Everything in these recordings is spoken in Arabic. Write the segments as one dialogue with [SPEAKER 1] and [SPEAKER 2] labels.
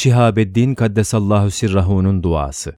[SPEAKER 1] Şihabeddin Kaddesallahu Sirrahu'nun duası.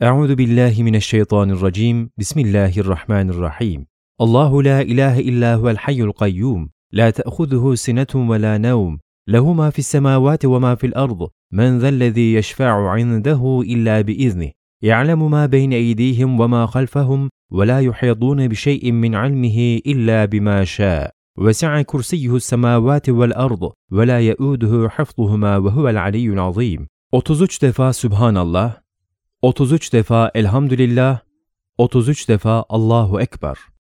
[SPEAKER 1] Euzu billahi mineşşeytanirracim. Bismillahirrahmanirrahim. Allahu la ilahe illa huvel hayyul kayyum. La ta'khudhuhu sinetun ve la nevm. Lehu ma fis semavati ve ma fil ard. Men zellezî yeşfa'u indehu illa biiznih. يعلم ما بين ايديهم وما خلفهم ولا يحيطون بشيء من علمه الا بما شاء وسع كرسيه السماوات والأرض ولا يؤوده حفظهما وهو العلي العظيم 33 defa Subhanallah 33 defa Elhamdülillah 33 defa Allahu Ekber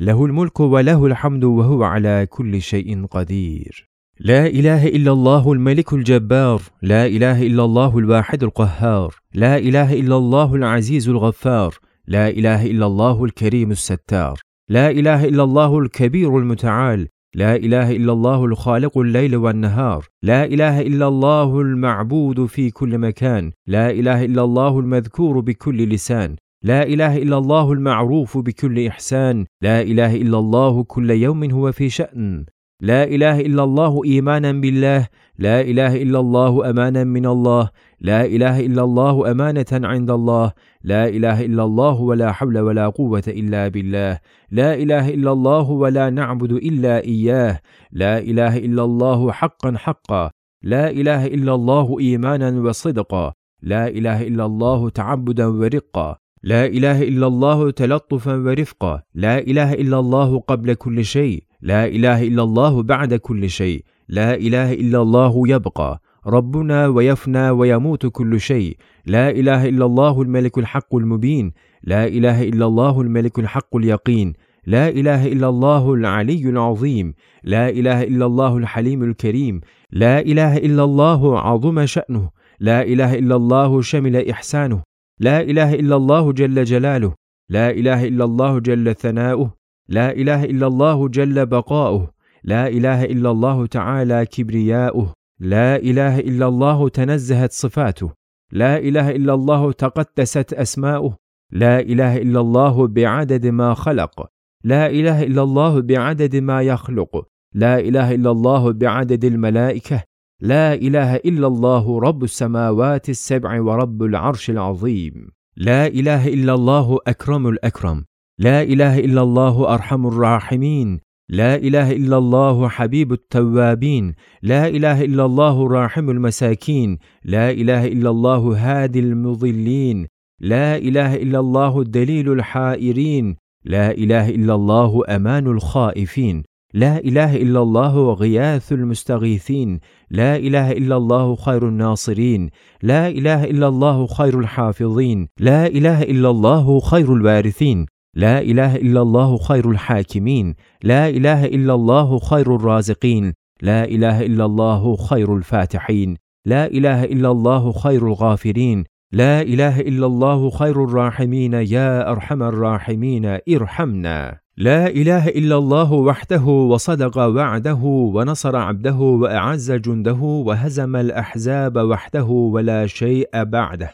[SPEAKER 1] له الملك وله الحمد وهو على كل شيء قدير. لا إله إلا الله الملك الجبار لا إله إلا الله الواحد القهار لا إله إلا الله العزيز الغفار لا إله إلا الله الكريم الستار لا إله إلا الله الكبير المتعال لا إله إلا الله الخالق الليل والنهار لا إله إلا الله المعبود في كل مكان لا إله إلا الله المذكور بكل لسان لا اله الا الله المعروف بكل احسان لا اله الا الله كل يوم هو في شان لا اله الا الله ايمانا بالله لا اله الا الله امانا من الله لا اله الا الله امانه عند الله لا اله الا الله ولا حول ولا قوه الا بالله لا اله الا الله ولا نعبد الا اياه لا اله الا الله حقا حقا لا اله الا الله ايمانا وصدقا لا اله الا الله تعبدا ورقا لا اله الا الله تلطفا ورفقا لا اله الا الله قبل كل شيء لا اله الا الله بعد كل شيء لا اله الا الله يبقى ربنا ويفنى ويموت كل شيء لا اله الا الله الملك الحق المبين لا اله الا الله الملك الحق اليقين لا اله الا الله العلي العظيم لا اله الا الله الحليم الكريم لا اله الا الله عظم شانه لا اله الا الله شمل احسانه لا إله إلا الله جل جلاله لا إله إلا الله جل ثناؤه لا إله إلا الله جل بقاؤه لا إله إلا الله تعالى كبرياؤه لا إله إلا الله تنزهت صفاته لا إله إلا الله تقدست أسماؤه لا إله إلا الله بعدد ما خلق لا إله إلا الله بعدد ما يخلق لا إله إلا الله بعدد الملائكة لا إله إلا الله رب السماوات السبع ورب العرش العظيم. لا إله إلا الله أكرم الأكرم. لا إله إلا الله أرحم الراحمين. لا إله إلا الله حبيب التوابين. لا إله إلا الله راحم المساكين. لا إله إلا الله هادي المضلين. لا إله إلا الله الدليل الحائرين. لا إله إلا الله أمان الخائفين. لا إله إلا الله غياث المستغيثين. لا إله إلا الله خير الناصرين. لا إله إلا الله خير الحافظين. لا إله إلا الله خير الوارثين. لا إله إلا الله خير الحاكمين. لا إله إلا الله خير الرازقين. لا إله إلا الله خير الفاتحين. لا إله إلا الله خير الغافرين. لا إله إلا الله خير الراحمين. يا أرحم الراحمين. ارحمنا. لا إله إلا الله وحده وصدق وعده ونصر عبده وأعز جنده وهزم الأحزاب وحده ولا شيء بعده.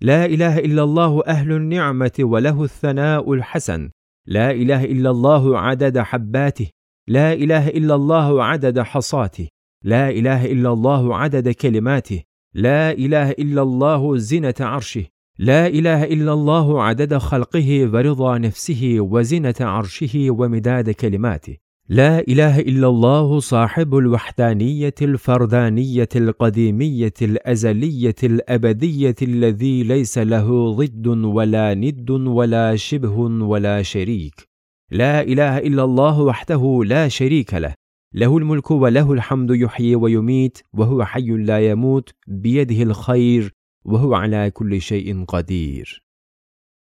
[SPEAKER 1] لا إله إلا الله أهل النعمة وله الثناء الحسن. لا إله إلا الله عدد حباته. لا إله إلا الله عدد حصاته. لا إله إلا الله عدد كلماته. لا إله إلا الله زنة عرشه. لا إله إلا الله عدد خلقه ورضا نفسه وزنه عرشه ومداد كلماته. لا إله إلا الله صاحب الوحدانية الفردانية القديمية الأزلية الأبدية الذي ليس له ضد ولا ند ولا شبه ولا شريك. لا إله إلا الله وحده لا شريك له. له الملك وله الحمد يحيي ويميت وهو حي لا يموت بيده الخير وهو على كل شيء قدير.